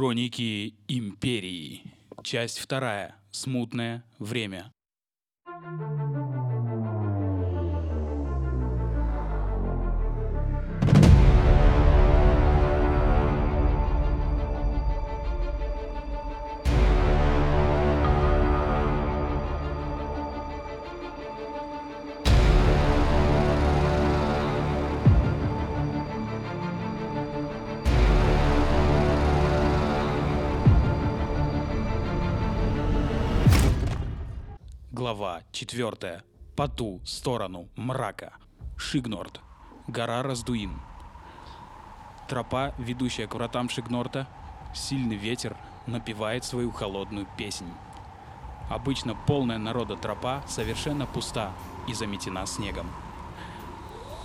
Хроники Империи. Часть вторая. Смутное время. Глава 4. По ту сторону мрака. Шигнорд. Гора Раздуин. Тропа, ведущая к вратам Шигнорта, сильный ветер напевает свою холодную песнь. Обычно полная народа тропа совершенно пуста и заметена снегом.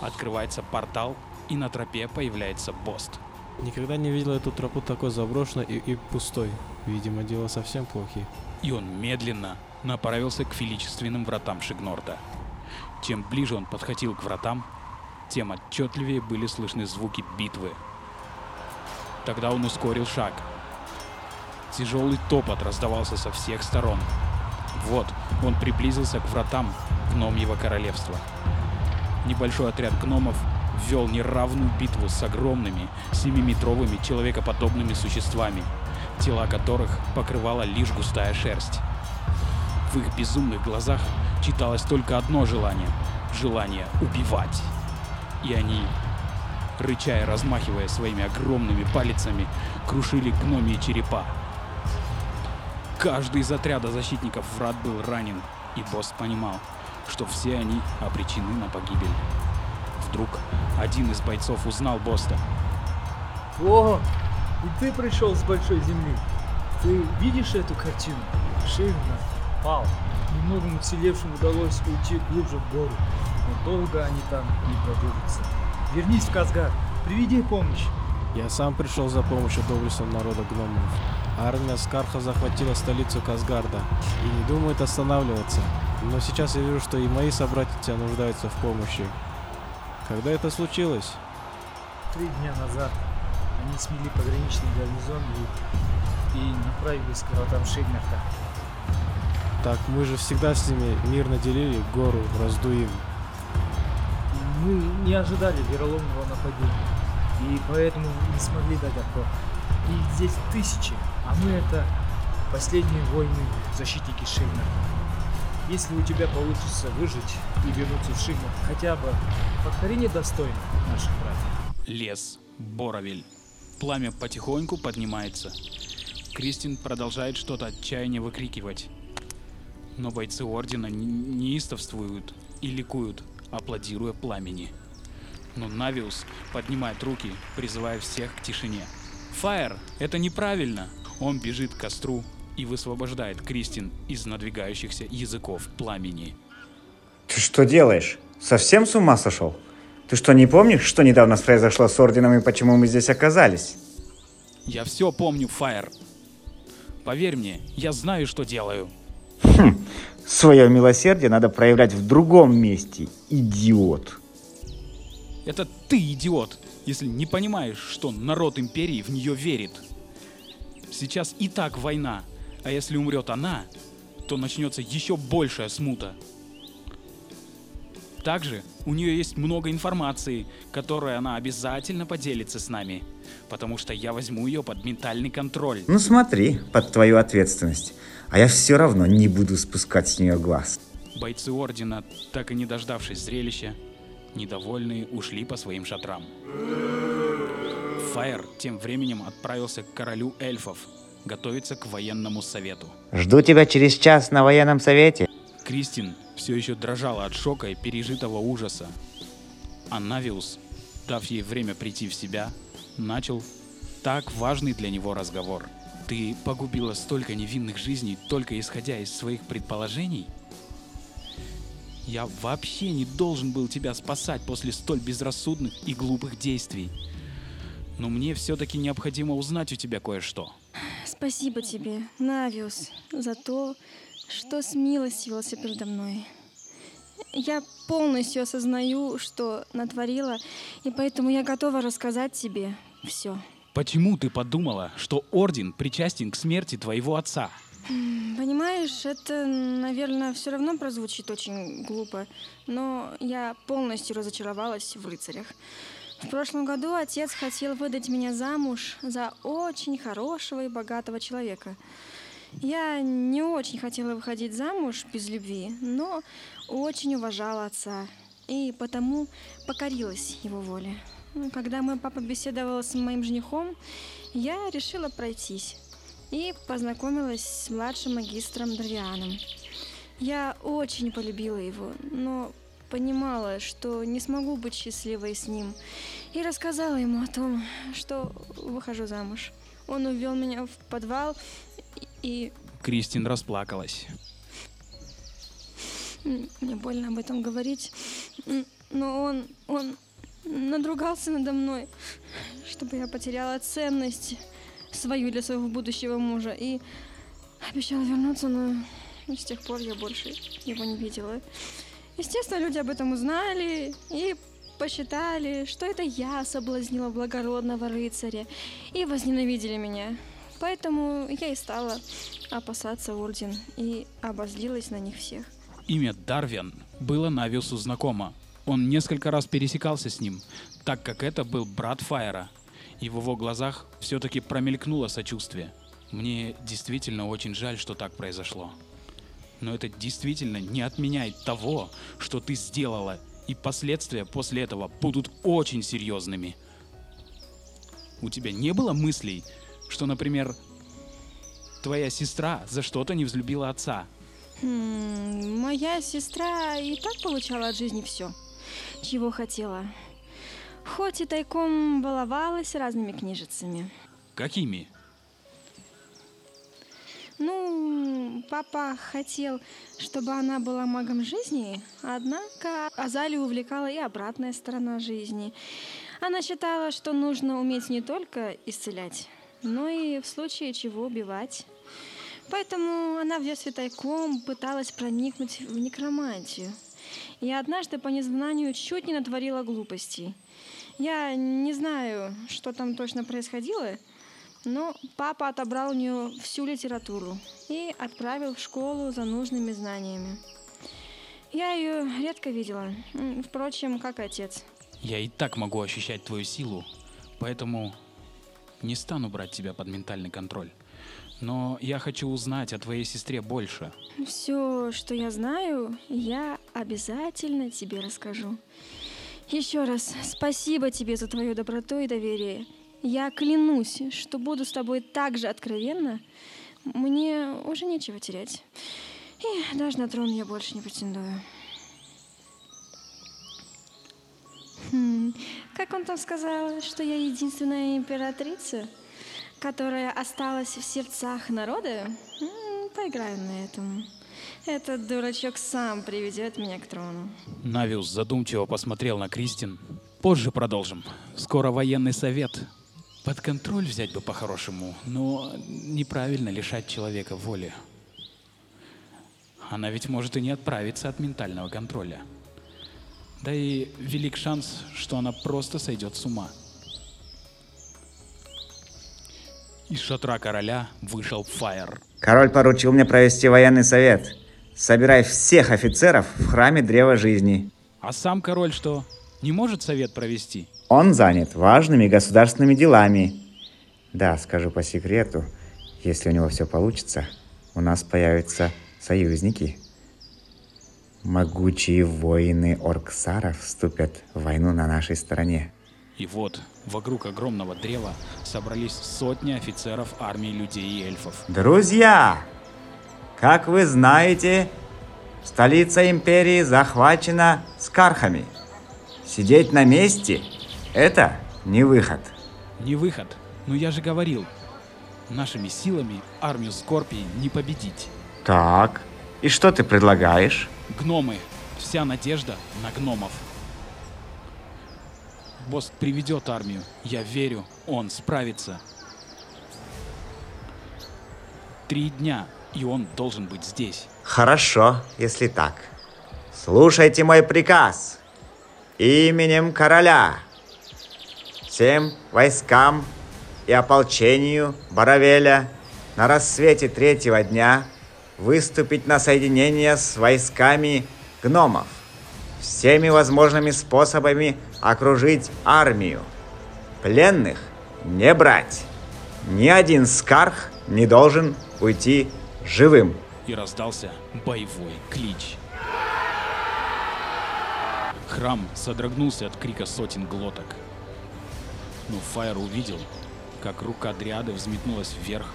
Открывается портал, и на тропе появляется Бост. Никогда не видел эту тропу такой заброшенной и, и пустой. Видимо, дело совсем плохие. И он медленно направился к величественным вратам Шигнорда. Чем ближе он подходил к вратам, тем отчетливее были слышны звуки битвы. Тогда он ускорил шаг. Тяжелый топот раздавался со всех сторон. Вот, он приблизился к вратам гномьего королевства. Небольшой отряд гномов вел неравную битву с огромными семиметровыми человекоподобными существами, тела которых покрывала лишь густая шерсть. В их безумных глазах читалось только одно желание — желание убивать. И они, рыча и размахивая своими огромными палицами, крушили гномии черепа. Каждый из отряда защитников врат был ранен, и босс понимал, что все они обречены на погибель. Вдруг один из бойцов узнал Боста. О, и ты пришел с большой земли. Ты видишь эту картину? Шигна пал. Немногим уцелевшим удалось уйти глубже в гору, но долго они там не продержатся. Вернись в Казгар, приведи помощь. Я сам пришел за помощью доблестного народа гномов. Армия Скарха захватила столицу Казгарда и не думает останавливаться. Но сейчас я вижу, что и мои собратья нуждаются в помощи. Когда это случилось? Три дня назад они смели пограничный гарнизон и, и направились к вратам Шигнарта. Так мы же всегда с ними мирно делили гору Раздуим. Мы не ожидали вероломного нападения, и поэтому не смогли дать отпор. Их здесь тысячи, а мы это последние войны защитники Шигнарта. Если у тебя получится выжить и вернуться в Шигнарт, хотя бы повтори недостойно наших братьев. Лес. Боровель. Пламя потихоньку поднимается. Кристин продолжает что-то отчаяние выкрикивать. Но бойцы Ордена неистовствуют и ликуют, аплодируя пламени. Но Навиус поднимает руки, призывая всех к тишине. Фаер, это неправильно! Он бежит к костру и высвобождает Кристин из надвигающихся языков пламени. Ты что делаешь? Совсем с ума сошел? Ты что, не помнишь, что недавно произошло с Орденом и почему мы здесь оказались? Я все помню, Фаер. Поверь мне, я знаю, что делаю. Свое милосердие надо проявлять в другом месте, идиот. Это ты идиот, если не понимаешь, что народ империи в нее верит. Сейчас и так война, а если умрет она, то начнется еще большая смута. Также у нее есть много информации, которой она обязательно поделится с нами, потому что я возьму ее под ментальный контроль. Ну смотри, под твою ответственность. А я все равно не буду спускать с нее глаз. Бойцы Ордена, так и не дождавшись зрелища, недовольные ушли по своим шатрам. Фаер тем временем отправился к королю эльфов, готовиться к военному совету. Жду тебя через час на военном совете. Кристин все еще дрожала от шока и пережитого ужаса. А Навиус, дав ей время прийти в себя, начал так важный для него разговор. Ты погубила столько невинных жизней, только исходя из своих предположений? Я вообще не должен был тебя спасать после столь безрассудных и глупых действий. Но мне все-таки необходимо узнать у тебя кое-что. Спасибо тебе, Навиус, за то, что смилостивился передо мной. Я полностью осознаю, что натворила, и поэтому я готова рассказать тебе все. Почему ты подумала, что Орден причастен к смерти твоего отца? Понимаешь, это, наверное, все равно прозвучит очень глупо, но я полностью разочаровалась в рыцарях. В прошлом году отец хотел выдать меня замуж за очень хорошего и богатого человека. Я не очень хотела выходить замуж без любви, но очень уважала отца и потому покорилась его воле. Когда мой папа беседовал с моим женихом, я решила пройтись и познакомилась с младшим магистром Дравианом. Я очень полюбила его, но понимала, что не смогу быть счастливой с ним, и рассказала ему о том, что выхожу замуж. Он увел меня в подвал и... Кристин расплакалась. Мне больно об этом говорить, но он, он надругался надо мной, чтобы я потеряла ценность свою для своего будущего мужа и обещал вернуться, но с тех пор я больше его не видела. Естественно, люди об этом узнали и посчитали, что это я соблазнила благородного рыцаря и возненавидели меня. Поэтому я и стала опасаться Орден и обозлилась на них всех. Имя Дарвин было Навиусу знакомо. Он несколько раз пересекался с ним, так как это был брат Фаера. И в его глазах все-таки промелькнуло сочувствие. Мне действительно очень жаль, что так произошло. Но это действительно не отменяет того, что ты сделала, и последствия после этого будут очень серьезными. У тебя не было мыслей, что, например, твоя сестра за что-то не взлюбила отца? Хм, моя сестра и так получала от жизни все, чего хотела. Хоть и тайком баловалась разными книжицами. Какими? Ну, папа хотел, чтобы она была магом жизни, однако Азалию увлекала и обратная сторона жизни. Она считала, что нужно уметь не только исцелять, но и в случае чего убивать. Поэтому она в детстве тайком пыталась проникнуть в некромантию. И однажды по незнанию чуть не натворила глупостей. Я не знаю, что там точно происходило, но папа отобрал у нее всю литературу и отправил в школу за нужными знаниями. Я ее редко видела, впрочем, как отец. Я и так могу ощущать твою силу, поэтому не стану брать тебя под ментальный контроль. Но я хочу узнать о твоей сестре больше. Все, что я знаю, я обязательно тебе расскажу. Еще раз спасибо тебе за твою доброту и доверие. Я клянусь, что буду с тобой так же откровенно. Мне уже нечего терять. И даже на трон я больше не претендую. Хм, как он там сказал, что я единственная императрица, которая осталась в сердцах народа? Поиграем на этом. Этот дурачок сам приведет меня к трону. Навиус задумчиво посмотрел на Кристин. Позже продолжим. Скоро военный совет. Под контроль взять бы по-хорошему, но неправильно лишать человека воли. Она ведь может и не отправиться от ментального контроля. Да и велик шанс, что она просто сойдет с ума. Из шатра короля вышел Фаер. Король поручил мне провести военный совет. Собирай всех офицеров в храме Древа Жизни. А сам король что, не может совет провести? Он занят важными государственными делами. Да, скажу по секрету, если у него все получится, у нас появятся союзники. Могучие воины Орксара вступят в войну на нашей стороне. И вот, вокруг огромного древа собрались сотни офицеров армии людей и эльфов. Друзья, как вы знаете, столица империи захвачена скархами. Сидеть на месте – это не выход. Не выход, но я же говорил, нашими силами армию Скорпии не победить. Так, и что ты предлагаешь? Гномы, вся надежда на гномов. Босс приведет армию, я верю, он справится. Три дня, и он должен быть здесь. Хорошо, если так. Слушайте мой приказ. Именем короля. Всем войскам и ополчению Баравеля на рассвете третьего дня выступить на соединение с войсками гномов, всеми возможными способами окружить армию, пленных не брать. Ни один скарх не должен уйти живым. И раздался боевой клич. Храм содрогнулся от крика сотен глоток. Но Фаер увидел, как рука Дриады взметнулась вверх,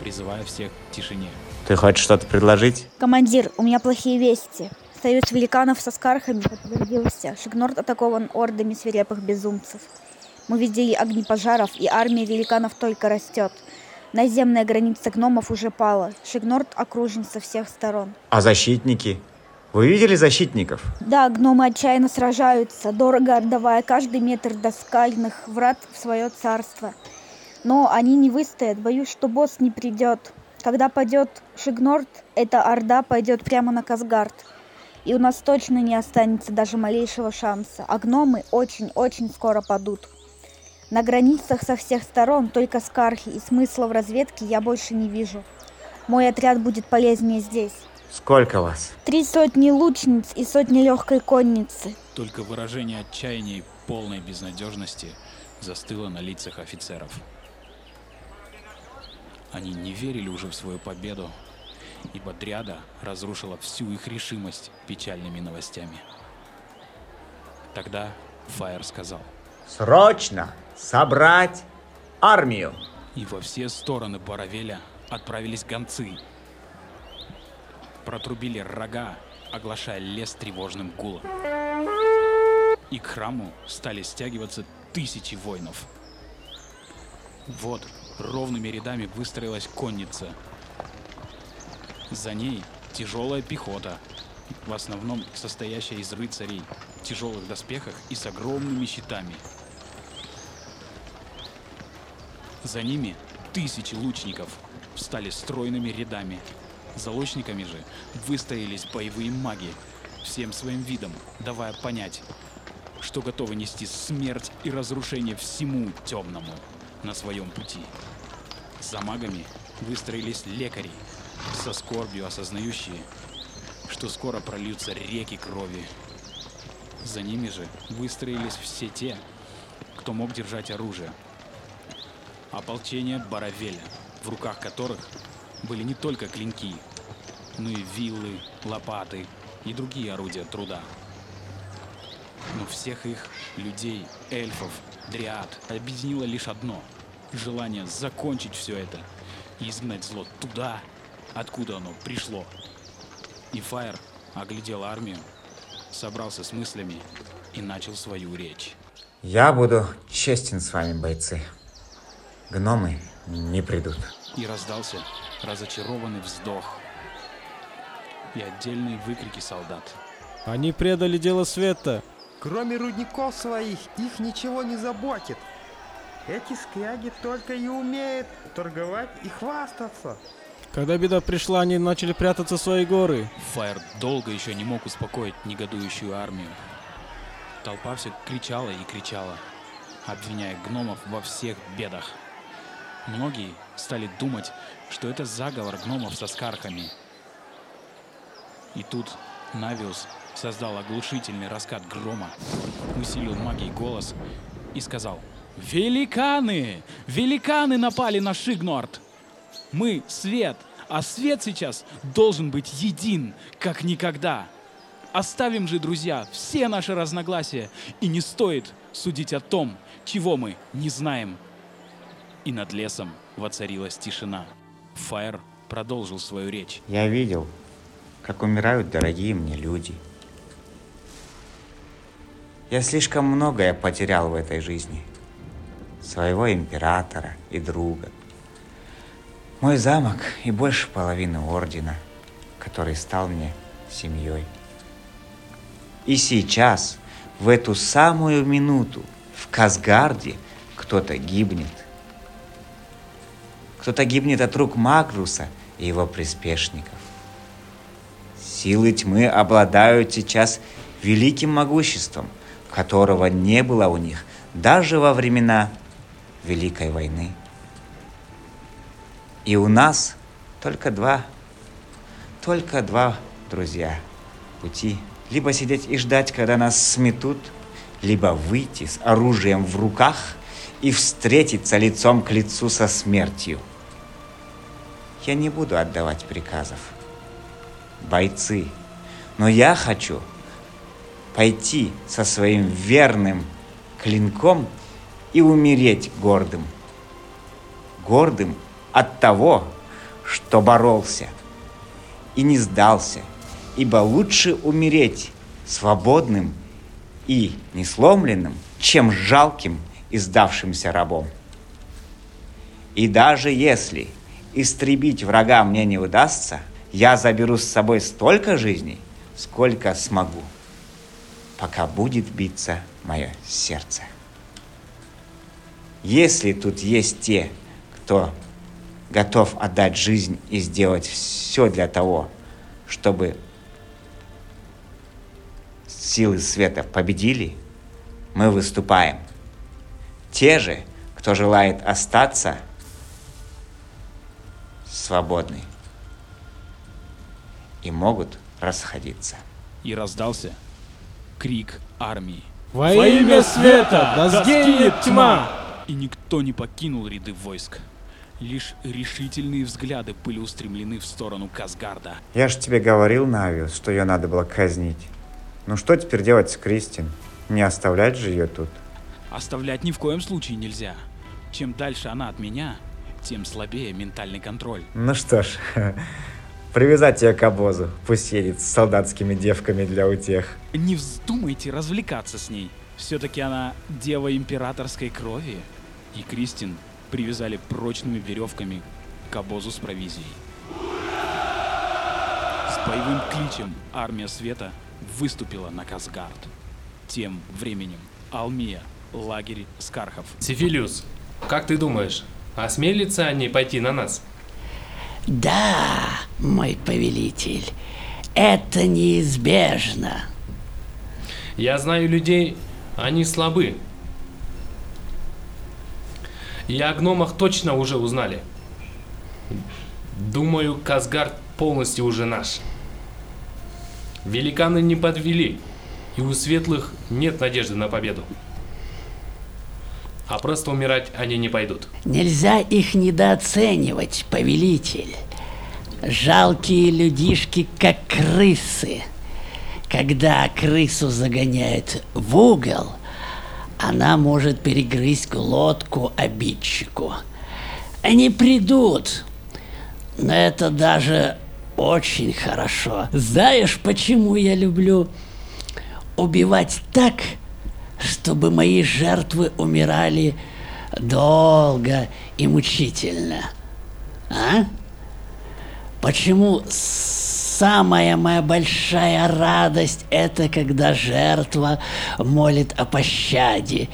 призывая всех к тишине. Ты хочешь что-то предложить? Командир, у меня плохие вести. Союз великанов со скархами подтвердился. Шигнорд атакован ордами свирепых безумцев. Мы видели огни пожаров, и армия великанов только растет. Наземная граница гномов уже пала. Шигнорд окружен со всех сторон. А защитники? Вы видели защитников? Да, гномы отчаянно сражаются, дорого отдавая каждый метр до скальных врат в свое царство. Но они не выстоят, боюсь, что босс не придет. Когда падет Шигнорд, эта орда пойдет прямо на Казгард. И у нас точно не останется даже малейшего шанса. А гномы очень-очень скоро падут. На границах со всех сторон только скархи, и смысла в разведке я больше не вижу. Мой отряд будет полезнее здесь. Сколько вас? Три сотни лучниц и сотни легкой конницы. Только выражение отчаяния и полной безнадежности застыло на лицах офицеров. Они не верили уже в свою победу, ибо Дриада разрушила всю их решимость печальными новостями. Тогда Фаер сказал, Срочно собрать армию. и во все стороны Баравеля отправились гонцы. Протрубили рога, оглашая лес тревожным гулом. И к храму стали стягиваться тысячи воинов. Вот ровными рядами выстроилась конница. За ней тяжелая пехота, в основном состоящая из рыцарей в тяжелых доспехах и с огромными щитами. За ними тысячи лучников встали стройными рядами. За лучниками же выстроились боевые маги, всем своим видом давая понять, что готовы нести смерть и разрушение всему темному на своем пути. За магами выстроились лекари, со скорбью осознающие, что скоро прольются реки крови. За ними же выстроились все те, кто мог держать оружие. Ополчение Баравеля, в руках которых были не только клинки, но и виллы, лопаты и другие орудия труда. Но всех их, людей, эльфов, дриад, объединило лишь одно – желание закончить все это и изгнать зло туда, откуда оно пришло. И Фаер оглядел армию, собрался с мыслями и начал свою речь. Я буду честен с вами, бойцы. Гномы не придут. И раздался разочарованный вздох и отдельные выкрики солдат. Они предали дело света. Кроме рудников своих, их ничего не заботит. Эти скряги только и умеют торговать и хвастаться. Когда беда пришла, они начали прятаться в свои горы. Фаер долго еще не мог успокоить негодующую армию. Толпа все кричала и кричала, обвиняя гномов во всех бедах. Многие стали думать, что это заговор гномов со скархами. И тут Навиус создал оглушительный раскат грома, усилил магией голос и сказал «Великаны! Великаны напали на Шигнорд! Мы — свет, а свет сейчас должен быть един, как никогда!» Оставим же, друзья, все наши разногласия, и не стоит судить о том, чего мы не знаем. И над лесом воцарилась тишина. Фаер продолжил свою речь. Я видел, как умирают дорогие мне люди. Я слишком многое потерял в этой жизни. Своего императора и друга. Мой замок и больше половины ордена, который стал мне семьей. И сейчас, в эту самую минуту, в Казгарде кто-то гибнет. Кто-то гибнет от рук Магруса и его приспешников. Силы тьмы обладают сейчас великим могуществом, которого не было у них даже во времена Великой войны. И у нас только два, только два друзья пути. Либо сидеть и ждать, когда нас сметут, либо выйти с оружием в руках и встретиться лицом к лицу со смертью. Я не буду отдавать приказов. Бойцы. Но я хочу пойти со своим верным клинком и умереть гордым. Гордым от того, что боролся и не сдался, ибо лучше умереть свободным и несломленным, чем жалким и сдавшимся рабом. И даже если истребить врага мне не удастся, я заберу с собой столько жизней, сколько смогу, пока будет биться мое сердце. Если тут есть те, кто готов отдать жизнь и сделать все для того, чтобы силы света победили, мы выступаем. Те же, кто желает остаться свободны и могут расходиться. И раздался крик армии. Во имя света, да сгинет тьма! И никто не покинул ряды войск. Лишь решительные взгляды были устремлены в сторону Казгарда. Я же тебе говорил, Навиус, что ее надо было казнить. Ну что теперь делать с Кристин? Не оставлять же ее тут. Оставлять ни в коем случае нельзя. Чем дальше она от меня, тем слабее ментальный контроль. Ну что ж, привязать ее к обозу. Пусть едет с солдатскими девками для утех. Не вздумайте развлекаться с ней. Все-таки она дева императорской крови. И Кристин привязали прочными веревками к обозу с провизией. С боевым кличем армия света выступила на Казгард. Тем временем Алмия, лагерь Скархов. Сифилиус, как ты думаешь, осмелятся они пойти на нас? Да, мой повелитель, это неизбежно. Я знаю людей, они слабы. И о гномах точно уже узнали. Думаю, Казгард полностью уже наш. Великаны не подвели, и у светлых нет надежды на победу. А просто умирать они не пойдут. Нельзя их недооценивать, повелитель. Жалкие людишки, как крысы. Когда крысу загоняют в угол, она может перегрызть глотку обидчику. Они придут, но это даже очень хорошо. Знаешь, почему я люблю убивать так, чтобы мои жертвы умирали долго и мучительно? А? Почему самая моя большая радость это когда жертва молит о пощаде?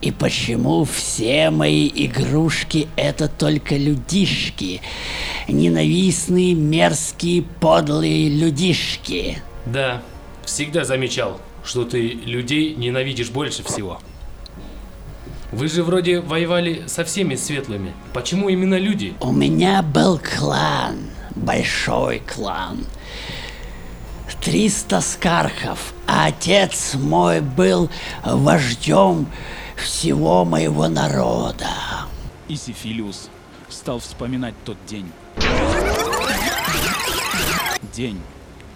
И почему все мои игрушки это только людишки? Ненавистные, мерзкие, подлые людишки. Да, всегда замечал, что ты людей ненавидишь больше всего. Вы же вроде воевали со всеми светлыми. Почему именно люди? У меня был клан, большой клан. 300 скархов, а отец мой был вождем всего моего народа. И Сифилиус стал вспоминать тот день. День,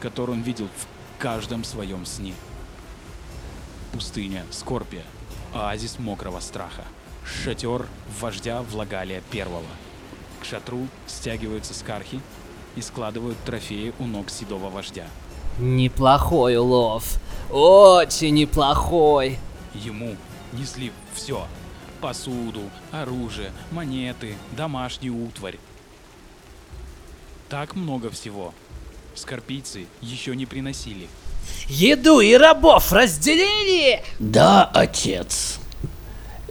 который он видел в каждом своем сне. Пустыня Скорпия, оазис мокрого страха, шатер вождя Влагалия Первого. К шатру стягиваются скархи и складывают трофеи у ног седого вождя. Неплохой улов. Очень неплохой. Ему несли все. Посуду, оружие, монеты, домашнюю утварь. Так много всего. Скорпийцы еще не приносили. Еду и рабов разделили? Да, отец.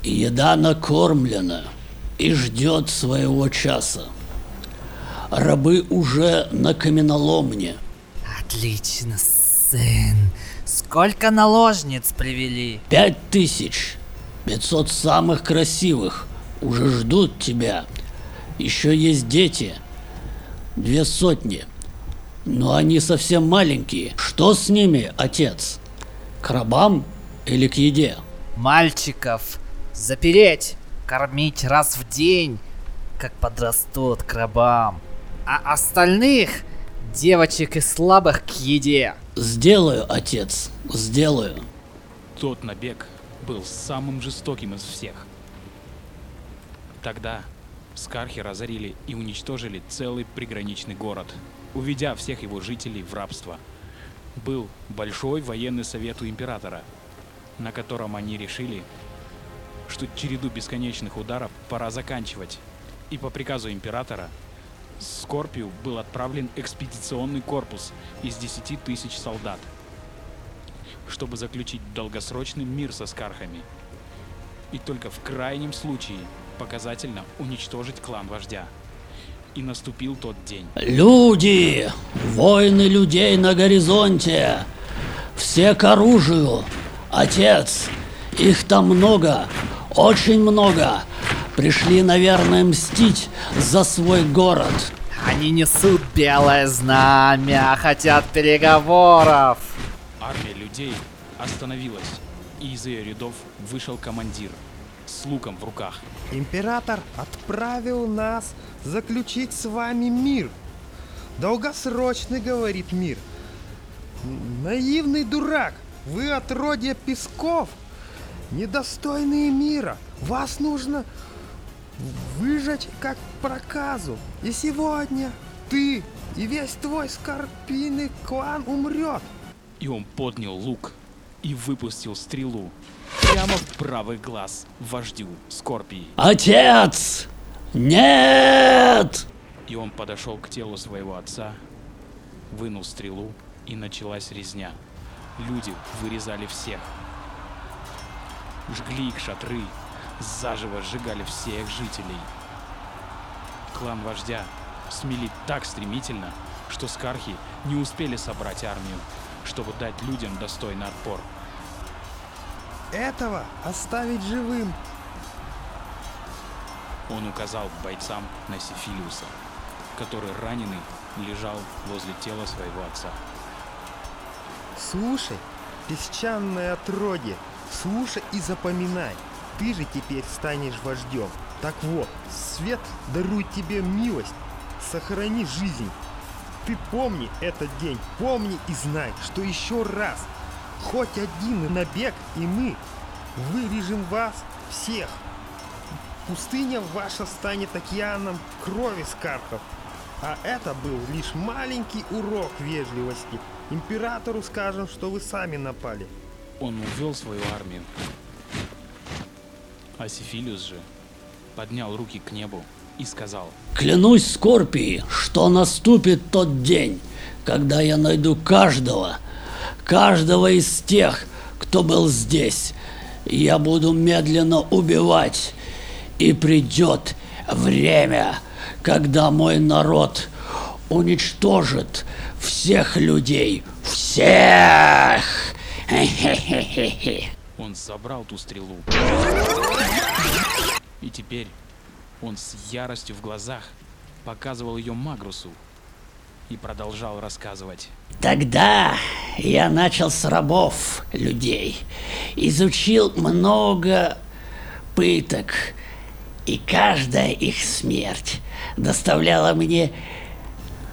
Еда накормлена и ждет своего часа. Рабы уже на каменоломне. Отлично, сын. Сколько наложниц привели? Пять тысяч. Пятьсот самых красивых. уже ждут тебя. Еще есть дети. Две сотни. Но они совсем маленькие. Что с ними, отец? К рабам или к еде? Мальчиков запереть, кормить раз в день, как подрастут к рабам. А остальных девочек и слабых к еде. Сделаю, отец, сделаю. Тот набег был самым жестоким из всех. Тогда Скархи разорили и уничтожили целый приграничный город, уведя всех его жителей в рабство. Был большой военный совет у императора, на котором они решили, что череду бесконечных ударов пора заканчивать. И по приказу императора Скорпию был отправлен экспедиционный корпус из 10 тысяч солдат, чтобы заключить долгосрочный мир со Скархами. И только в крайнем случае показательно уничтожить клан вождя. И наступил тот день. Люди! Войны людей на горизонте! Все к оружию! Отец! Их там много! Очень много! Пришли, наверное, мстить за свой город. Они несут белое знамя, хотят переговоров. Армия людей остановилась, и из ее рядов вышел командир с луком в руках. Император отправил нас заключить с вами мир. Долгосрочный, говорит мир. Наивный дурак, вы отродье песков, недостойные мира. Вас нужно выжечь как проказу. И сегодня ты и весь твой скорпийный клан умрет. И он поднял лук и выпустил стрелу прямо в правый глаз вождю Скорпии. Отец! Нет! И он подошел к телу своего отца, вынул стрелу, и началась резня. Люди вырезали всех. Жгли их шатры, заживо сжигали всех жителей. Клан вождя смели так стремительно, что скархи не успели собрать армию, чтобы дать людям достойный отпор. Этого оставить живым. Он указал бойцам на Сифилиуса, который раненый лежал возле тела своего отца. Слушай, песчаное отродье, слушай и запоминай. Ты же теперь станешь вождем. Так вот, свет дарует тебе милость. Сохрани жизнь. Ты помни этот день, помни и знай, что еще раз, хоть один набег, и мы вырежем вас всех. Пустыня ваша станет океаном крови скархов. А это был лишь маленький урок вежливости. Императору скажем, что вы сами напали. Он увел свою армию. А Сифилиус же поднял руки к небу и сказал, Клянусь Скорпии, что наступит тот день, когда я найду каждого, каждого из тех, кто был здесь. Я буду медленно убивать, и придет время, когда мой народ уничтожит всех людей, всех. он забрал ту стрелу. И теперь он с яростью в глазах показывал ее Магрусу и продолжал рассказывать. Тогда я начал с рабов людей, изучил много пыток, и каждая их смерть доставляла мне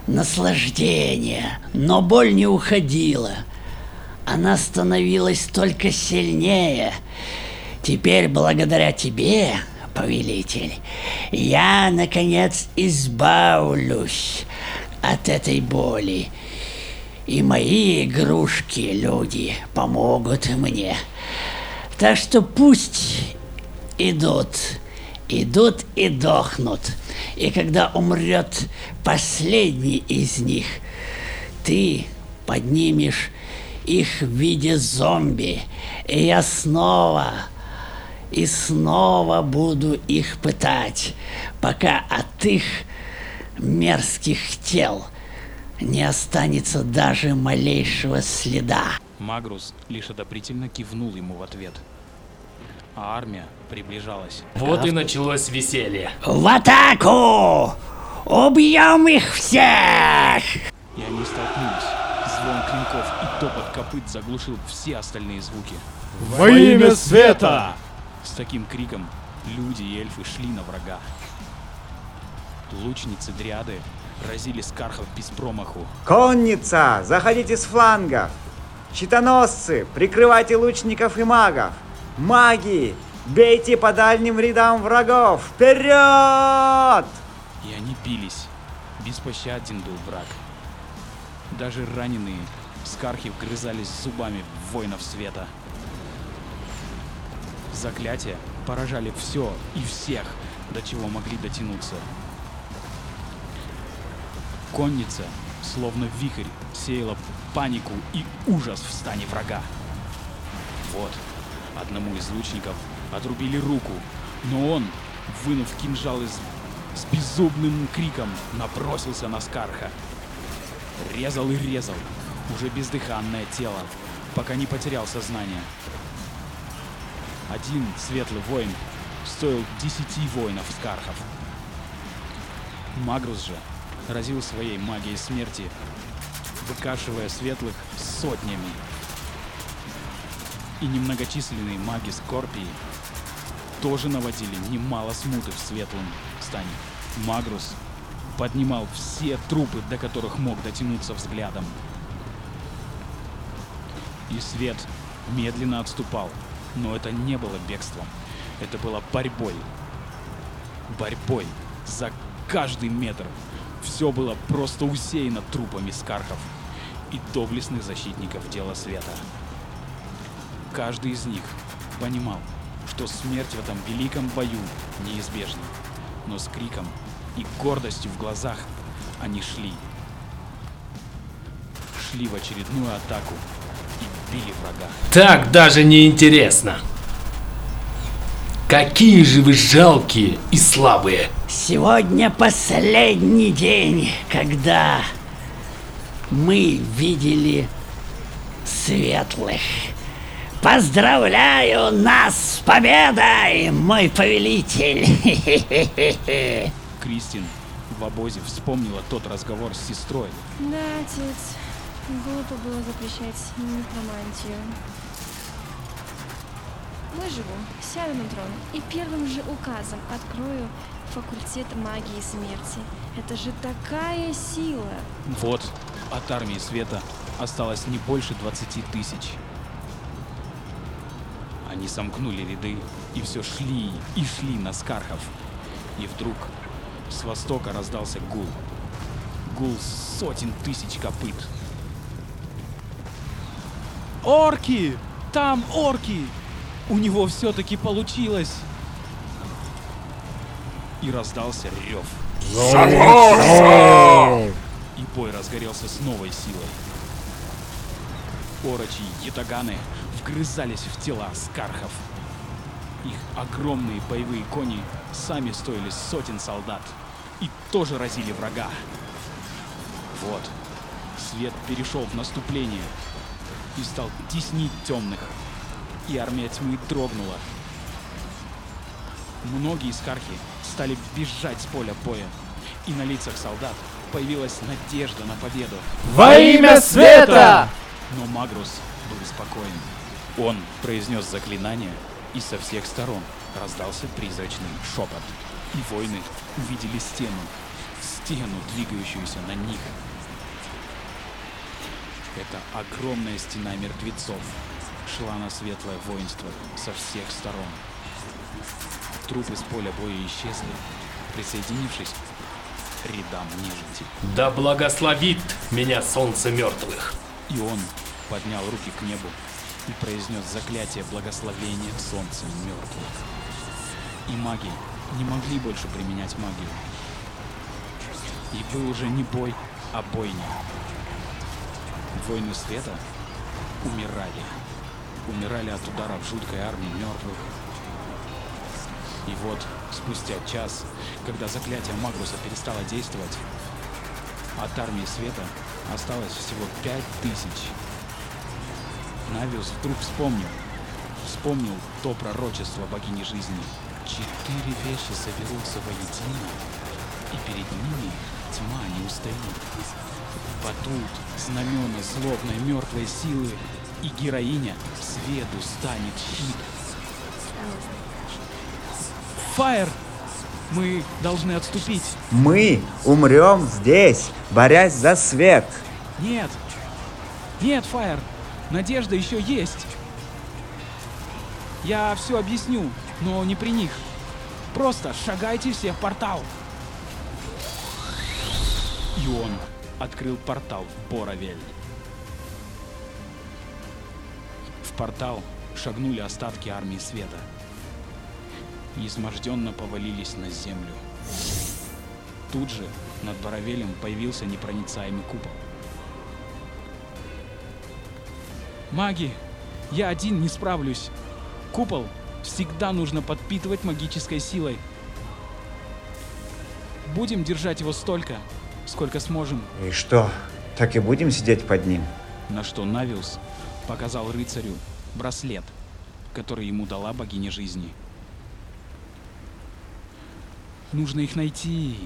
наслаждение, но боль не уходила. Она становилась только сильнее. Теперь, благодаря тебе, повелитель, я, наконец, избавлюсь от этой боли. И мои игрушки, люди, помогут мне. Так что пусть идут, идут и дохнут. И когда умрет последний из них, ты поднимешь их в виде зомби, и я снова и снова буду их пытать, пока от их мерзких тел не останется даже малейшего следа. Магрус лишь одобрительно кивнул ему в ответ. а армия приближалась. Вот и началось веселье. В атаку! Убьем их всех! И они столкнулись. Звон клинков и топот копыт заглушил все остальные звуки. Во имя света! С таким криком люди и эльфы шли на врага. Лучницы дриады разили скархов без промаху. Конница, заходите с флангов! Щитоносцы, прикрывайте лучников и магов! Маги, бейте по дальним рядам врагов! Вперед! И они бились. Беспощаден был враг. Даже раненые скархи вгрызались зубами в воинов света. Заклятия поражали все и всех, до чего могли дотянуться. Конница, словно вихрь, сеяла панику и ужас в стане врага. Вот, одному из лучников отрубили руку, но он, вынув кинжал из... с беззубным криком, набросился на Скарха. Резал и резал, уже бездыханное тело, пока не потерял сознание. Один светлый воин стоил десяти воинов Скархов. Магрус же разил своей магией смерти, выкашивая светлых сотнями. И немногочисленные маги Скорпии тоже наводили немало смуты в светлом стане. Магрус поднимал все трупы, до которых мог дотянуться взглядом. И свет медленно отступал, но это не было бегством. Это было борьбой. Борьбой за каждый метр. Все было просто усеяно трупами скархов и доблестных защитников Дела Света. Каждый из них понимал, что смерть в этом великом бою неизбежна, но с криком и гордостью в глазах они шли. Шли в очередную атаку и били врага. Так даже не интересно. Какие же вы жалкие и слабые. Сегодня последний день, когда мы видели светлых. Поздравляю нас с победой, мой повелитель! Кристин в обозе вспомнила тот разговор с сестрой. Да, отец. Глупо было запрещать некромантию. Выживу, сяду на трон и первым же указом открою факультет магии смерти. Это же такая сила! Вот, от армии света осталось не больше 20 тысяч. Они сомкнули ряды и все шли и шли на Скархов. И вдруг с востока раздался гул. Гул сотен тысяч копыт. Орки! Там орки! У него все-таки получилось! И раздался рев. И бой разгорелся с новой силой. Орочи и ятаганы вгрызались в тела скархов. Их огромные боевые кони сами стоили сотен солдат и тоже разили врага. Вот, свет перешел в наступление и стал теснить темных, и армия тьмы дрогнула. Многие скархи стали бежать с поля боя, и на лицах солдат появилась надежда на победу. Во имя света! Но Магрус был спокоен. Он произнес заклинание, и со всех сторон раздался призрачный шепот. И воины увидели стену, стену, двигающуюся на них. Это огромная стена мертвецов шла на светлое воинство со всех сторон. Трупы с поля боя исчезли, присоединившись к рядам нежити. Да благословит меня солнце мертвых. И он поднял руки к небу и произнес заклятие благословения солнцем мертвых. И маги не могли больше применять магию. И был уже не бой, а бойня. Воины света умирали. Умирали от ударов жуткой армии мертвых. И вот, спустя час, когда заклятие Магруса перестало действовать, от армии света осталось всего пять тысяч. Навиус вдруг вспомнил, вспомнил то пророчество богини жизни. Четыре вещи соберутся воедино, и перед ними тьма не устоит. Потут знамена злобной мертвой силы, и героиня свету станет щит. Фаер! Мы должны отступить. Мы умрем здесь, борясь за свет. Нет! Нет, Фаер! Надежда еще есть! Я все объясню, но не при них. Просто шагайте все в портал. И он открыл портал в Боровель. В портал шагнули остатки армии света. И изможденно повалились на землю. Тут же над Боровелем появился непроницаемый купол. Маги, я один не справлюсь. Купол всегда нужно подпитывать магической силой. Будем держать его столько, сколько сможем. И что, так и будем сидеть под ним? На что Навиус показал рыцарю браслет, который ему дала богиня жизни. Нужно их найти.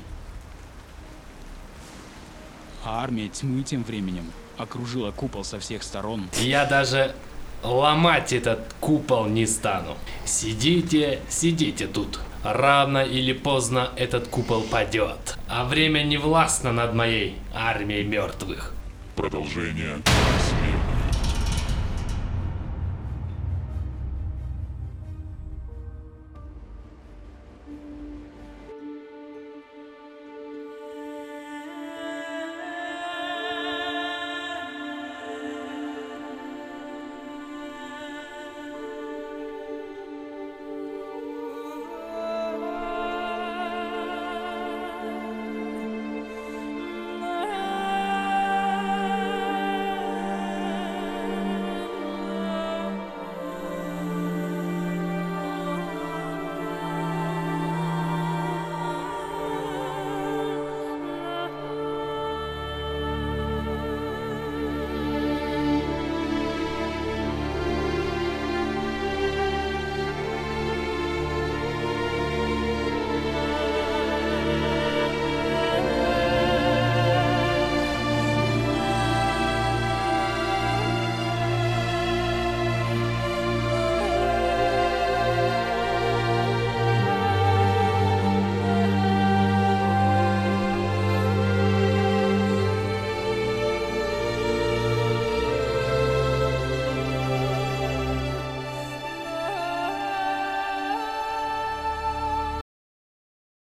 А армия тьмы тем временем окружила купол со всех сторон. Я даже ломать этот купол не стану. Сидите, сидите тут. Рано или поздно этот купол падет. А время не властно над моей армией мертвых. Продолжение.